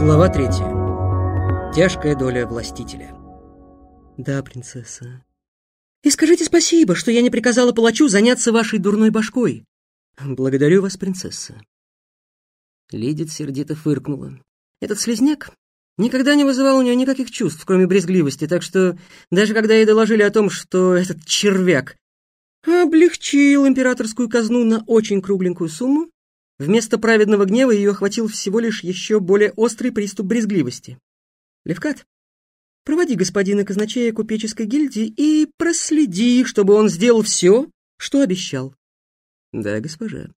Глава третья. Тяжкая доля властителя. Да, принцесса. И скажите спасибо, что я не приказала палачу заняться вашей дурной башкой. Благодарю вас, принцесса. Лидит сердито фыркнула. Этот слезняк никогда не вызывал у нее никаких чувств, кроме брезгливости, так что даже когда ей доложили о том, что этот червяк облегчил императорскую казну на очень кругленькую сумму, вместо праведного гнева ее охватил всего лишь еще более острый приступ брезгливости. Левкат, проводи господина казначея купеческой гильдии и проследи, чтобы он сделал все, что обещал. Да, госпожа.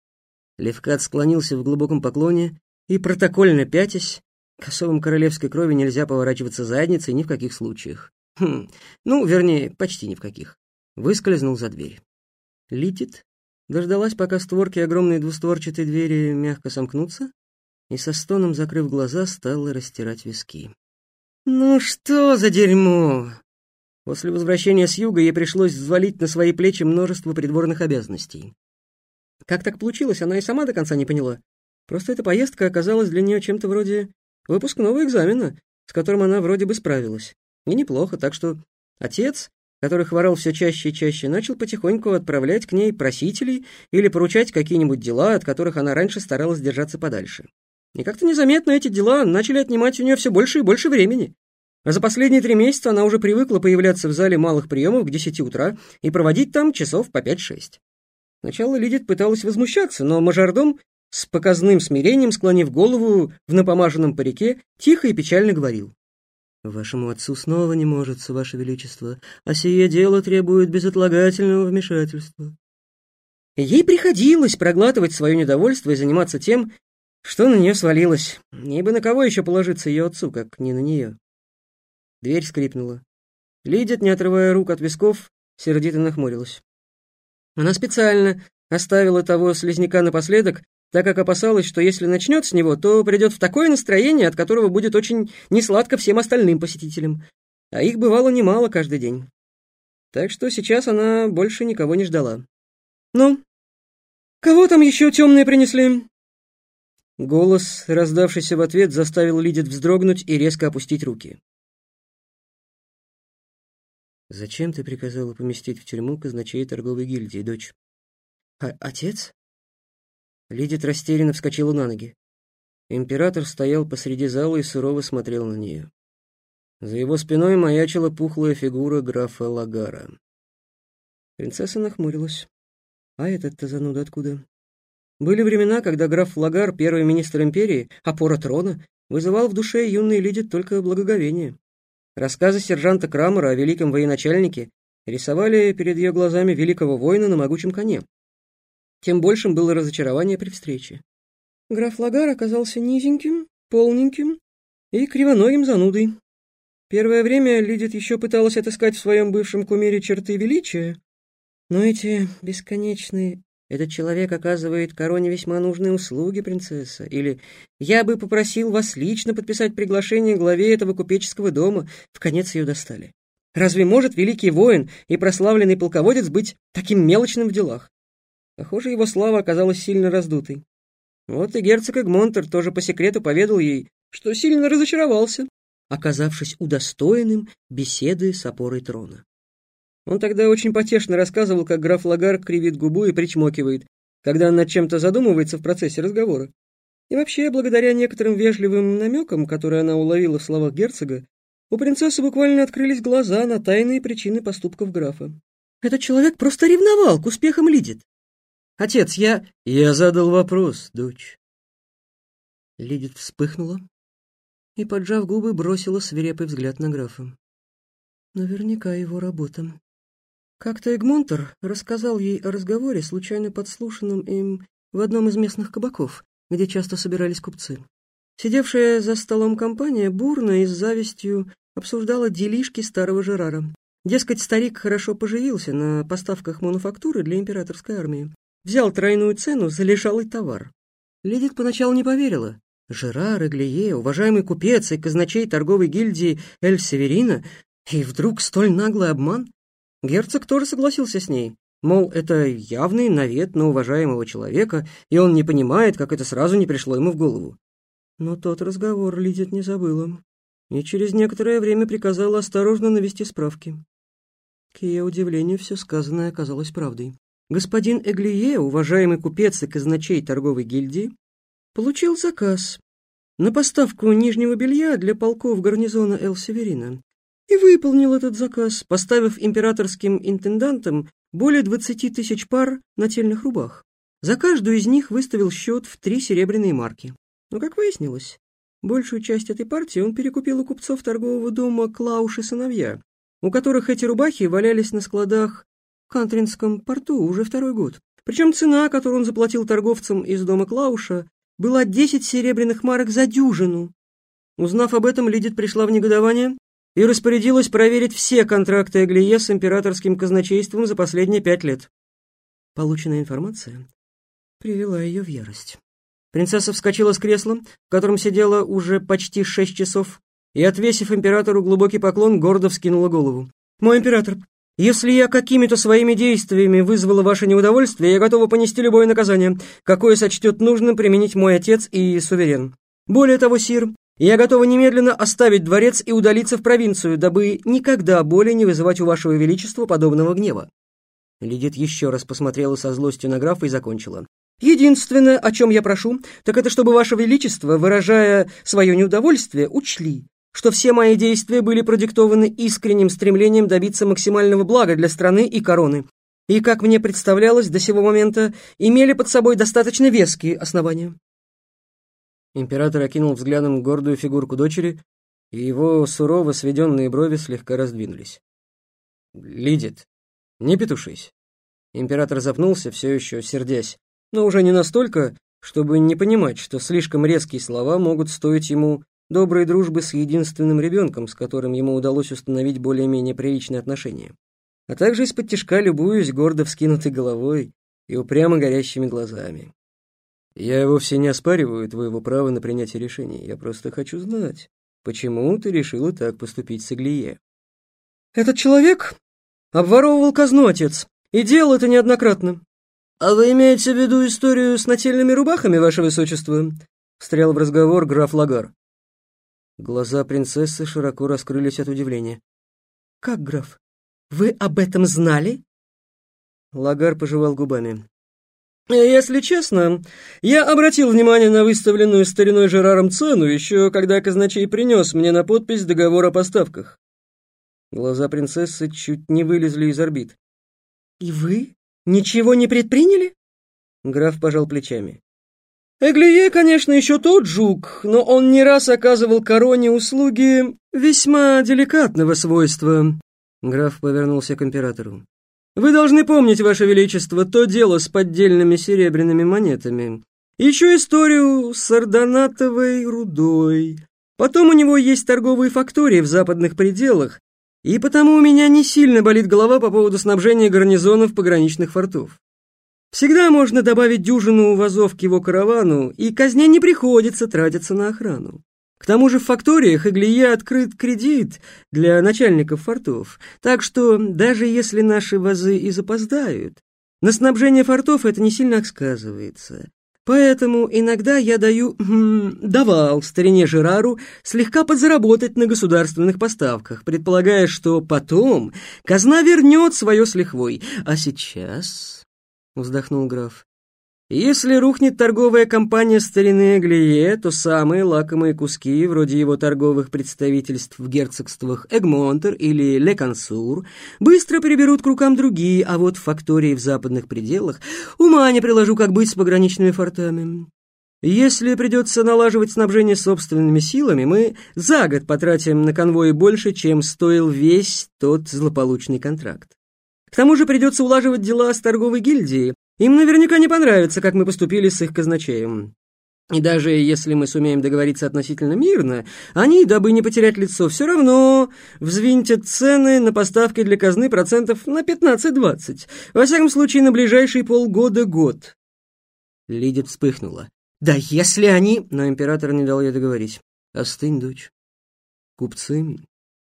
Левкат склонился в глубоком поклоне и, протокольно пятясь, к особам королевской крови нельзя поворачиваться задницей ни в каких случаях. Хм, ну, вернее, почти ни в каких. Выскользнул за дверь. Литит дождалась, пока створки огромной двустворчатой двери мягко сомкнутся, и со стоном, закрыв глаза, стала растирать виски. «Ну что за дерьмо!» После возвращения с юга ей пришлось взвалить на свои плечи множество придворных обязанностей. Как так получилось, она и сама до конца не поняла. Просто эта поездка оказалась для нее чем-то вроде выпускного экзамена, с которым она вроде бы справилась. И неплохо, так что отец, который хворал все чаще и чаще, начал потихоньку отправлять к ней просителей или поручать какие-нибудь дела, от которых она раньше старалась держаться подальше. И как-то незаметно эти дела начали отнимать у нее все больше и больше времени. А за последние три месяца она уже привыкла появляться в зале малых приемов к десяти утра и проводить там часов по пять-шесть. Сначала Лидит пыталась возмущаться, но мажордом, с показным смирением склонив голову в напомаженном парике, тихо и печально говорил. «Вашему отцу снова не может, Ваше Величество, а сие дело требует безотлагательного вмешательства». Ей приходилось проглатывать свое недовольство и заниматься тем, что на нее свалилось, ибо на кого еще положиться ее отцу, как не на нее. Дверь скрипнула. Лидит, не отрывая рук от висков, сердито нахмурилась. Она специально оставила того слизняка напоследок, так как опасалась, что если начнет с него, то придет в такое настроение, от которого будет очень несладко всем остальным посетителям. А их бывало немало каждый день. Так что сейчас она больше никого не ждала. «Ну, кого там еще темные принесли?» Голос, раздавшийся в ответ, заставил Лидит вздрогнуть и резко опустить руки. «Зачем ты приказала поместить в тюрьму казначей торговой гильдии, дочь?» а «Отец?» Лидит растерянно вскочила на ноги. Император стоял посреди зала и сурово смотрел на нее. За его спиной маячила пухлая фигура графа Лагара. Принцесса нахмурилась. «А этот-то зануда откуда?» Были времена, когда граф Лагар, первый министр империи, опора трона, вызывал в душе юной Лидит только благоговение. Рассказы сержанта Крамера о великом военачальнике рисовали перед ее глазами великого воина на могучем коне. Тем большим было разочарование при встрече. Граф Лагар оказался низеньким, полненьким и кривоногим занудой. Первое время Лидит еще пыталась отыскать в своем бывшем кумире черты величия, но эти бесконечные этот человек оказывает короне весьма нужные услуги, принцесса. Или я бы попросил вас лично подписать приглашение главе этого купеческого дома. В конец ее достали. Разве может великий воин и прославленный полководец быть таким мелочным в делах? Похоже, его слава оказалась сильно раздутой. Вот и герцог Эгмонтер тоже по секрету поведал ей, что сильно разочаровался, оказавшись удостоенным беседы с опорой трона. Он тогда очень потешно рассказывал, как граф Лагар кривит губу и причмокивает, когда он над чем-то задумывается в процессе разговора. И вообще, благодаря некоторым вежливым намекам, которые она уловила в словах герцога, у принцессы буквально открылись глаза на тайные причины поступков графа. Этот человек просто ревновал, к успехам Лидит. Отец, я... Я задал вопрос, дочь. Лидит вспыхнула и, поджав губы, бросила свирепый взгляд на графа. Наверняка его работа. Как-то Эгмонтер рассказал ей о разговоре, случайно подслушанном им в одном из местных кабаков, где часто собирались купцы. Сидевшая за столом компания бурно и с завистью обсуждала делишки старого Жерара. Дескать, старик хорошо поживился на поставках мануфактуры для императорской армии. Взял тройную цену за лежалый товар. Ледит поначалу не поверила. Жерар, Эглие, уважаемый купец и казначей торговой гильдии Эль Северина, и вдруг столь наглый обман? Герцог тоже согласился с ней. Мол, это явный навет на уважаемого человека, и он не понимает, как это сразу не пришло ему в голову. Но тот разговор Лидит не забыла и через некоторое время приказала осторожно навести справки. К ее удивлению, все сказанное оказалось правдой. Господин Эглие, уважаемый купец и казначей торговой гильдии, получил заказ на поставку нижнего белья для полков гарнизона Эл-Северина и выполнил этот заказ, поставив императорским интендантам более 20 тысяч пар нательных рубах. За каждую из них выставил счет в три серебряные марки. Но, как выяснилось, большую часть этой партии он перекупил у купцов торгового дома Клауш и сыновья, у которых эти рубахи валялись на складах Кантринском порту уже второй год. Причем цена, которую он заплатил торговцам из дома Клауша, была 10 серебряных марок за дюжину. Узнав об этом, Лидит пришла в негодование и распорядилась проверить все контракты Эглие с императорским казначейством за последние пять лет. Полученная информация привела ее в ярость. Принцесса вскочила с кресла, в котором сидела уже почти шесть часов, и, отвесив императору глубокий поклон, гордо вскинула голову. «Мой император, если я какими-то своими действиями вызвала ваше неудовольствие, я готова понести любое наказание, какое сочтет нужным применить мой отец и суверен. Более того, сир, я готова немедленно оставить дворец и удалиться в провинцию, дабы никогда более не вызывать у вашего величества подобного гнева». Лидит еще раз посмотрела со злостью на графа и закончила. Единственное, о чем я прошу, так это чтобы Ваше Величество, выражая свое неудовольствие, учли, что все мои действия были продиктованы искренним стремлением добиться максимального блага для страны и короны, и, как мне представлялось до сего момента, имели под собой достаточно веские основания. Император окинул взглядом гордую фигурку дочери, и его сурово сведенные брови слегка раздвинулись. «Лидит, не петушись». Император запнулся, все еще сердясь но уже не настолько, чтобы не понимать, что слишком резкие слова могут стоить ему доброй дружбы с единственным ребенком, с которым ему удалось установить более-менее приличные отношения, а также из-под тяжка любуюсь гордо вскинутой головой и упрямо горящими глазами. Я вовсе не оспариваю твоего права на принятие решений, я просто хочу знать, почему ты решила так поступить с Иглие. Этот человек обворовывал казну, отец, и делал это неоднократно. «А вы имеете в виду историю с нательными рубахами, ваше высочество?» — встрял в разговор граф Лагар. Глаза принцессы широко раскрылись от удивления. «Как, граф? Вы об этом знали?» Лагар пожевал губами. «Если честно, я обратил внимание на выставленную стариной Жераром цену, еще когда казначей принес мне на подпись договор о поставках». Глаза принцессы чуть не вылезли из орбит. «И вы Ничего не предприняли? Граф пожал плечами. Эглие, конечно, еще тот жук, но он не раз оказывал короне услуги весьма деликатного свойства. Граф повернулся к императору. Вы должны помнить, Ваше Величество, то дело с поддельными серебряными монетами. Еще историю с ордонатовой рудой. Потом у него есть торговые фактории в западных пределах, и потому у меня не сильно болит голова по поводу снабжения гарнизонов пограничных фортов. Всегда можно добавить дюжину вазов к его каравану, и казне не приходится тратиться на охрану. К тому же в факториях Иглия открыт кредит для начальников фортов, так что даже если наши вазы и запоздают, на снабжение фортов это не сильно сказывается. Поэтому иногда я даю, хм, давал старине Жерару слегка подзаработать на государственных поставках, предполагая, что потом казна вернет свое с лихвой. А сейчас, — вздохнул граф, если рухнет торговая компания старины Эглие, то самые лакомые куски, вроде его торговых представительств в герцогствах Эгмонтер или Лекансур, быстро приберут к рукам другие, а вот фактории в западных пределах ума не приложу, как быть с пограничными фортами. Если придется налаживать снабжение собственными силами, мы за год потратим на конвои больше, чем стоил весь тот злополучный контракт. К тому же придется улаживать дела с торговой гильдией, им наверняка не понравится, как мы поступили с их казначеем. И даже если мы сумеем договориться относительно мирно, они, дабы не потерять лицо, все равно взвинтят цены на поставки для казны процентов на 15-20. Во всяком случае, на ближайшие полгода-год. Лидия вспыхнула. «Да если они...» Но император не дал ей договорить. «Остынь, дочь. Купцы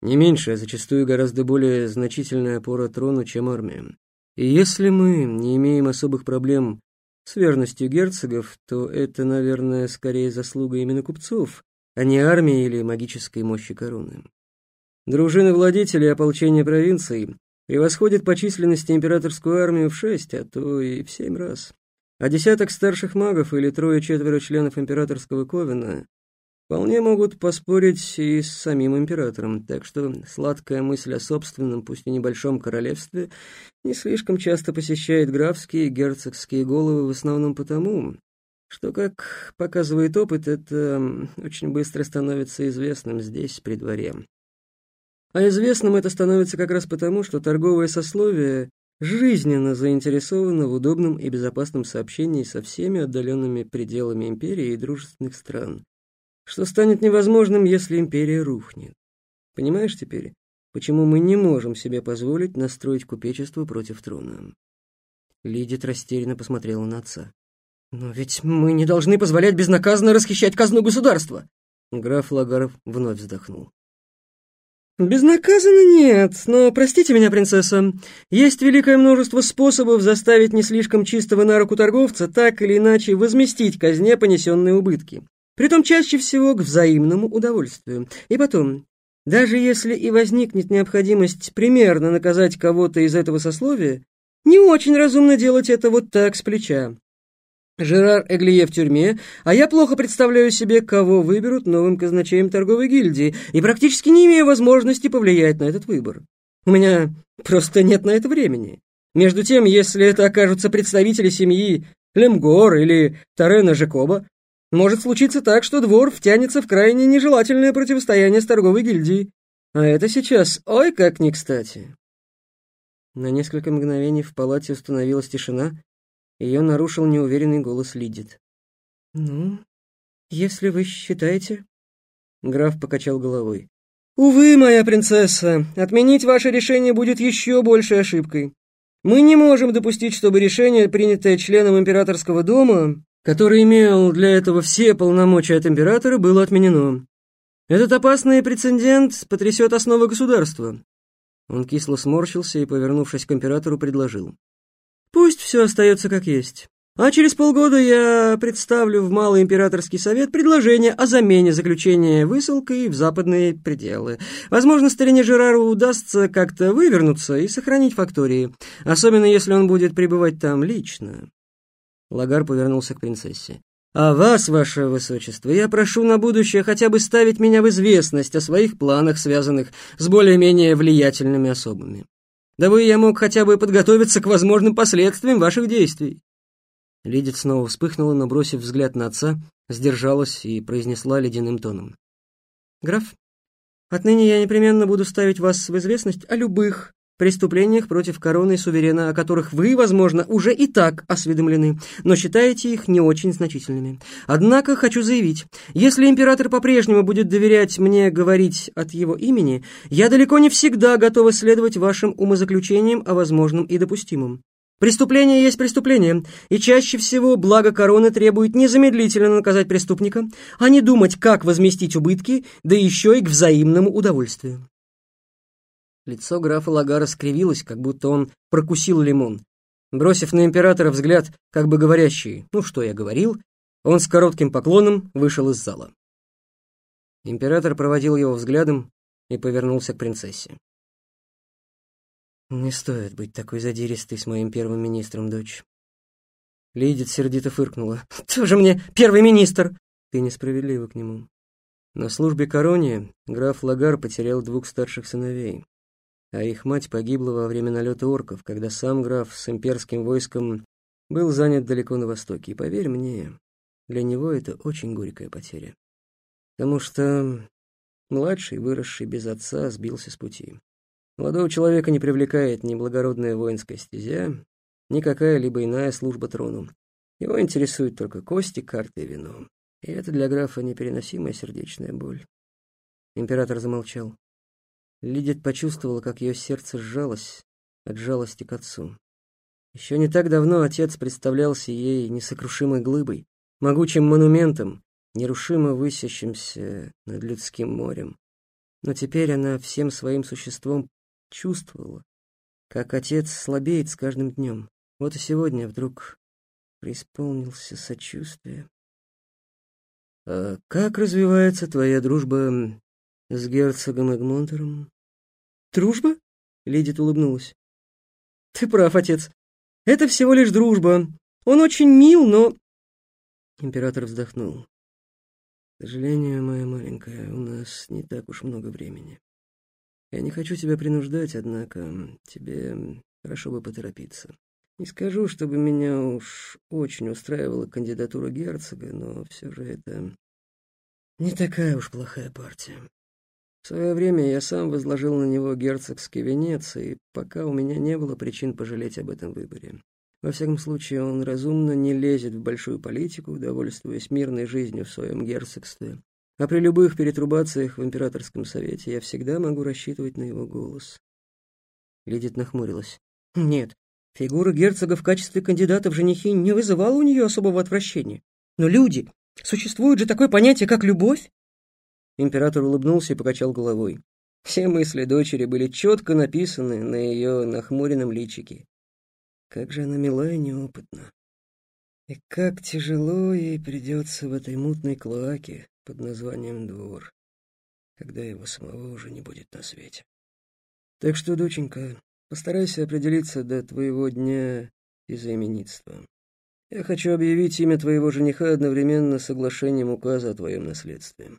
не меньше, а зачастую гораздо более значительная опора трону, чем армия. И если мы не имеем особых проблем с верностью герцогов, то это, наверное, скорее заслуга именно купцов, а не армии или магической мощи короны. Дружины владетелей ополчения провинций превосходят по численности императорскую армию в шесть, а то и в семь раз. А десяток старших магов или трое-четверо членов императорского ковена вполне могут поспорить и с самим императором, так что сладкая мысль о собственном, пусть и небольшом королевстве, не слишком часто посещает графские и герцогские головы в основном потому, что, как показывает опыт, это очень быстро становится известным здесь, при дворе. А известным это становится как раз потому, что торговое сословие жизненно заинтересовано в удобном и безопасном сообщении со всеми отдаленными пределами империи и дружественных стран, что станет невозможным, если империя рухнет. Понимаешь теперь, почему мы не можем себе позволить настроить купечество против трона?» Лидит растерянно посмотрела на отца. «Но ведь мы не должны позволять безнаказанно расхищать казну государства!» Граф Лагаров вновь вздохнул. «Безнаказанно нет, но, простите меня, принцесса, есть великое множество способов заставить не слишком чистого на руку торговца так или иначе возместить казне понесенные убытки. Притом чаще всего к взаимному удовольствию. И потом, даже если и возникнет необходимость примерно наказать кого-то из этого сословия, не очень разумно делать это вот так с плеча. Жерар Эглие в тюрьме, а я плохо представляю себе, кого выберут новым казначеем торговой гильдии, и практически не имею возможности повлиять на этот выбор. У меня просто нет на это времени. Между тем, если это окажутся представители семьи Лемгор или Тарена Жакоба, может случиться так, что двор втянется в крайне нежелательное противостояние с торговой гильдией. А это сейчас, ой, как не кстати. На несколько мгновений в палате установилась тишина. Ее нарушил неуверенный голос Лидит. «Ну, если вы считаете...» Граф покачал головой. «Увы, моя принцесса, отменить ваше решение будет еще большей ошибкой. Мы не можем допустить, чтобы решение, принятое членом императорского дома, который имел для этого все полномочия от императора, было отменено. Этот опасный прецедент потрясет основы государства. Он кисло сморщился и, повернувшись к императору, предложил. «Пусть все остается как есть. А через полгода я представлю в Малый Императорский Совет предложение о замене заключения высылкой в западные пределы. Возможно, старине Жерару удастся как-то вывернуться и сохранить фактории, особенно если он будет пребывать там лично. Лагар повернулся к принцессе. «А вас, ваше высочество, я прошу на будущее хотя бы ставить меня в известность о своих планах, связанных с более-менее влиятельными особами. Дабы я мог хотя бы подготовиться к возможным последствиям ваших действий». Лидит снова вспыхнула, но, бросив взгляд на отца, сдержалась и произнесла ледяным тоном. «Граф, отныне я непременно буду ставить вас в известность о любых преступлениях против короны и суверена, о которых вы, возможно, уже и так осведомлены, но считаете их не очень значительными. Однако хочу заявить, если император по-прежнему будет доверять мне говорить от его имени, я далеко не всегда готова следовать вашим умозаключениям о возможном и допустимом. Преступление есть преступление, и чаще всего благо короны требует незамедлительно наказать преступника, а не думать, как возместить убытки, да еще и к взаимному удовольствию. Лицо графа Лагара скривилось, как будто он прокусил лимон. Бросив на императора взгляд, как бы говорящий «ну что я говорил», он с коротким поклоном вышел из зала. Император проводил его взглядом и повернулся к принцессе. «Не стоит быть такой задиристой с моим первым министром, дочь». Лидит сердито фыркнула. «Тоже мне первый министр!» «Ты несправедлива к нему». На службе короне граф Лагар потерял двух старших сыновей а их мать погибла во время налета орков, когда сам граф с имперским войском был занят далеко на востоке. И поверь мне, для него это очень горькая потеря. Потому что младший, выросший без отца, сбился с пути. Молодого человека не привлекает ни благородная воинская стезя, ни какая-либо иная служба трону. Его интересуют только кости, карты и вино. И это для графа непереносимая сердечная боль. Император замолчал. Лидит почувствовала, как ее сердце сжалось от жалости к отцу. Еще не так давно отец представлялся ей несокрушимой глыбой, могучим монументом, нерушимо высящимся над людским морем. Но теперь она всем своим существом чувствовала, как отец слабеет с каждым днем. Вот и сегодня вдруг преисполнился сочувствия. «А как развивается твоя дружба с герцогом Эгмонтером?» «Дружба?» — Лидит улыбнулась. «Ты прав, отец. Это всего лишь дружба. Он очень мил, но...» Император вздохнул. «К сожалению, моя маленькая, у нас не так уж много времени. Я не хочу тебя принуждать, однако тебе хорошо бы поторопиться. Не скажу, чтобы меня уж очень устраивала кандидатура герцога, но все же это не такая уж плохая партия. В свое время я сам возложил на него герцогский венец, и пока у меня не было причин пожалеть об этом выборе. Во всяком случае, он разумно не лезет в большую политику, довольствуясь мирной жизнью в своем герцогстве. А при любых перетрубациях в императорском совете я всегда могу рассчитывать на его голос. Лидит нахмурилась. Нет, фигура герцога в качестве кандидата в женихи не вызывала у нее особого отвращения. Но люди, существует же такое понятие, как любовь. Император улыбнулся и покачал головой. Все мысли дочери были четко написаны на ее нахмуренном личике. Как же она мила и неопытна. И как тяжело ей придется в этой мутной клоаке под названием «Двор», когда его самого уже не будет на свете. Так что, доченька, постарайся определиться до твоего дня изыменитства. Я хочу объявить имя твоего жениха одновременно с соглашением указа о твоем наследстве.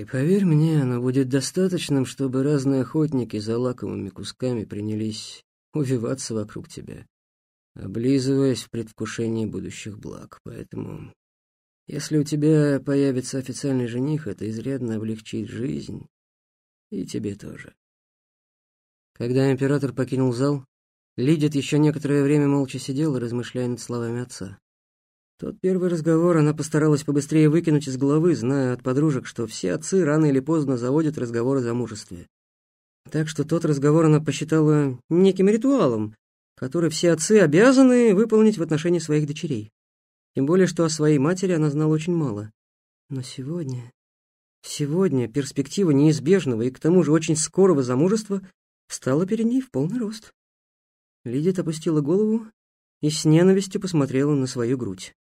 И поверь мне, оно будет достаточным, чтобы разные охотники за лаковыми кусками принялись увиваться вокруг тебя, облизываясь в предвкушении будущих благ. Поэтому, если у тебя появится официальный жених, это изрядно облегчит жизнь. И тебе тоже. Когда император покинул зал, Лидит еще некоторое время молча сидела, размышляя над словами отца. Тот первый разговор она постаралась побыстрее выкинуть из головы, зная от подружек, что все отцы рано или поздно заводят разговор о замужестве. Так что тот разговор она посчитала неким ритуалом, который все отцы обязаны выполнить в отношении своих дочерей. Тем более, что о своей матери она знала очень мало. Но сегодня... Сегодня перспектива неизбежного и к тому же очень скорого замужества стала перед ней в полный рост. Лидит опустила голову и с ненавистью посмотрела на свою грудь.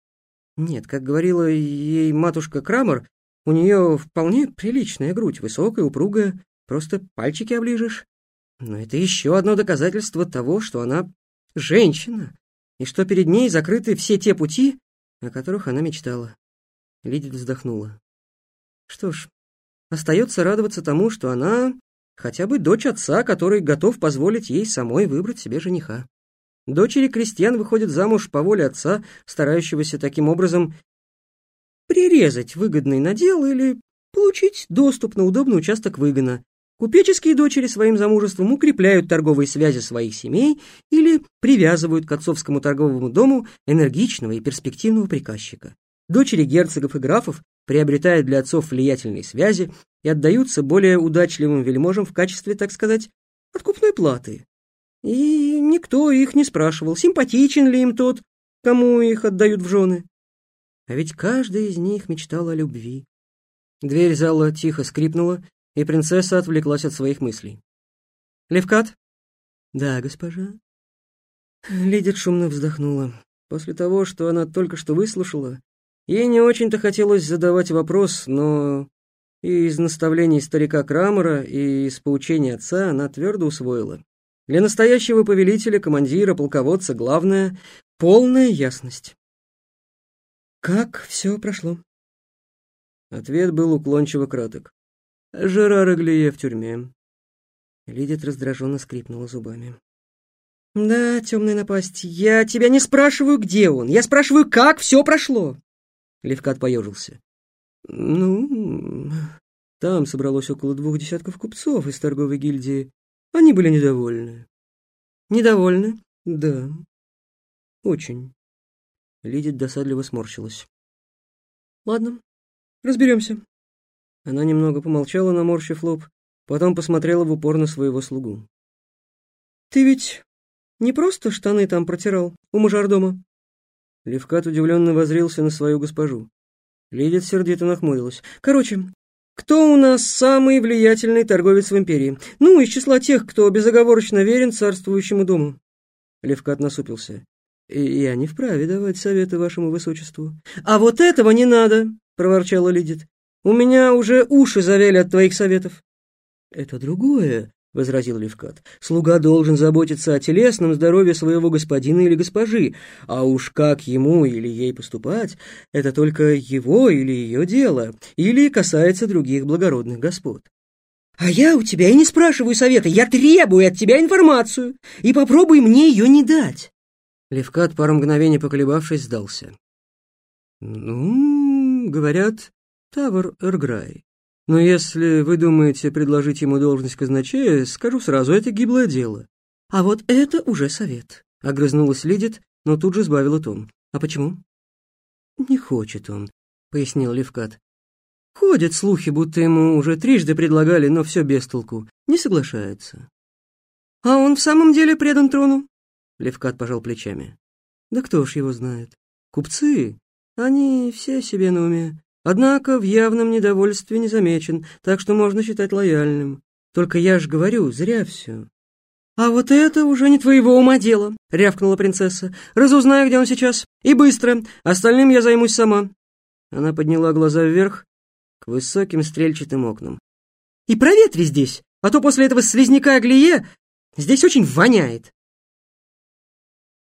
Нет, как говорила ей матушка Крамер, у нее вполне приличная грудь, высокая, упругая, просто пальчики оближешь. Но это еще одно доказательство того, что она женщина, и что перед ней закрыты все те пути, о которых она мечтала. Лидит вздохнула. Что ж, остается радоваться тому, что она хотя бы дочь отца, который готов позволить ей самой выбрать себе жениха. Дочери крестьян выходят замуж по воле отца, старающегося таким образом прирезать выгодный надел или получить доступ на удобный участок выгона. Купеческие дочери своим замужеством укрепляют торговые связи своих семей или привязывают к отцовскому торговому дому энергичного и перспективного приказчика. Дочери герцогов и графов приобретают для отцов влиятельные связи и отдаются более удачливым вельможам в качестве, так сказать, откупной платы. И никто их не спрашивал, симпатичен ли им тот, кому их отдают в жены. А ведь каждый из них мечтал о любви. Дверь зала тихо скрипнула, и принцесса отвлеклась от своих мыслей. «Левкат?» «Да, госпожа». Лидит шумно вздохнула. После того, что она только что выслушала, ей не очень-то хотелось задавать вопрос, но и из наставлений старика Крамера, и из поучений отца она твердо усвоила. Для настоящего повелителя, командира, полководца главное — полная ясность. Как все прошло? Ответ был уклончиво краток. Жерар Аглие в тюрьме. Лидит раздраженно скрипнула зубами. «Да, темная напасть, я тебя не спрашиваю, где он. Я спрашиваю, как все прошло!» Левкат поежился. «Ну, там собралось около двух десятков купцов из торговой гильдии. Они были недовольны. Недовольны? Да. Очень. Лидит досадливо сморщилась. Ладно, разберемся. Она немного помолчала, наморщив лоб, потом посмотрела в упор на своего слугу. Ты ведь не просто штаны там протирал у мажордома? Левкат удивленно возрился на свою госпожу. Лидит сердито нахмурилась. Короче, кто у нас самый влиятельный торговец в империи? Ну, из числа тех, кто безоговорочно верен царствующему дому. Левкат насупился. Я не вправе давать советы вашему высочеству. А вот этого не надо, проворчала Лидит. У меня уже уши завели от твоих советов. Это другое, возразил Левкат. Слуга должен заботиться о телесном здоровье своего господина или госпожи, а уж как ему или ей поступать, это только его или ее дело, или касается других благородных господ. А я у тебя и не спрашиваю совета, я требую от тебя информацию, и попробуй мне ее не дать. Левкат, пару мгновений поколебавшись, сдался. «Ну, говорят, Тавр Эрграй. Но если вы думаете предложить ему должность казначея, скажу сразу, это гиблое дело. А вот это уже совет». Огрызнулась Лидит, но тут же сбавила тон. «А почему?» «Не хочет он», — пояснил Левкат. «Ходят слухи, будто ему уже трижды предлагали, но все без толку. Не соглашается». «А он в самом деле предан трону?» Левкат пожал плечами. Да кто ж его знает? Купцы, они все себе на уме. Однако в явном недовольстве не замечен, так что можно считать лояльным. Только я ж говорю, зря все. «А вот это уже не твоего ума дело», — рявкнула принцесса. «Разузнаю, где он сейчас. И быстро. Остальным я займусь сама». Она подняла глаза вверх к высоким стрельчатым окнам. «И проветри здесь, а то после этого слизняка Аглие здесь очень воняет».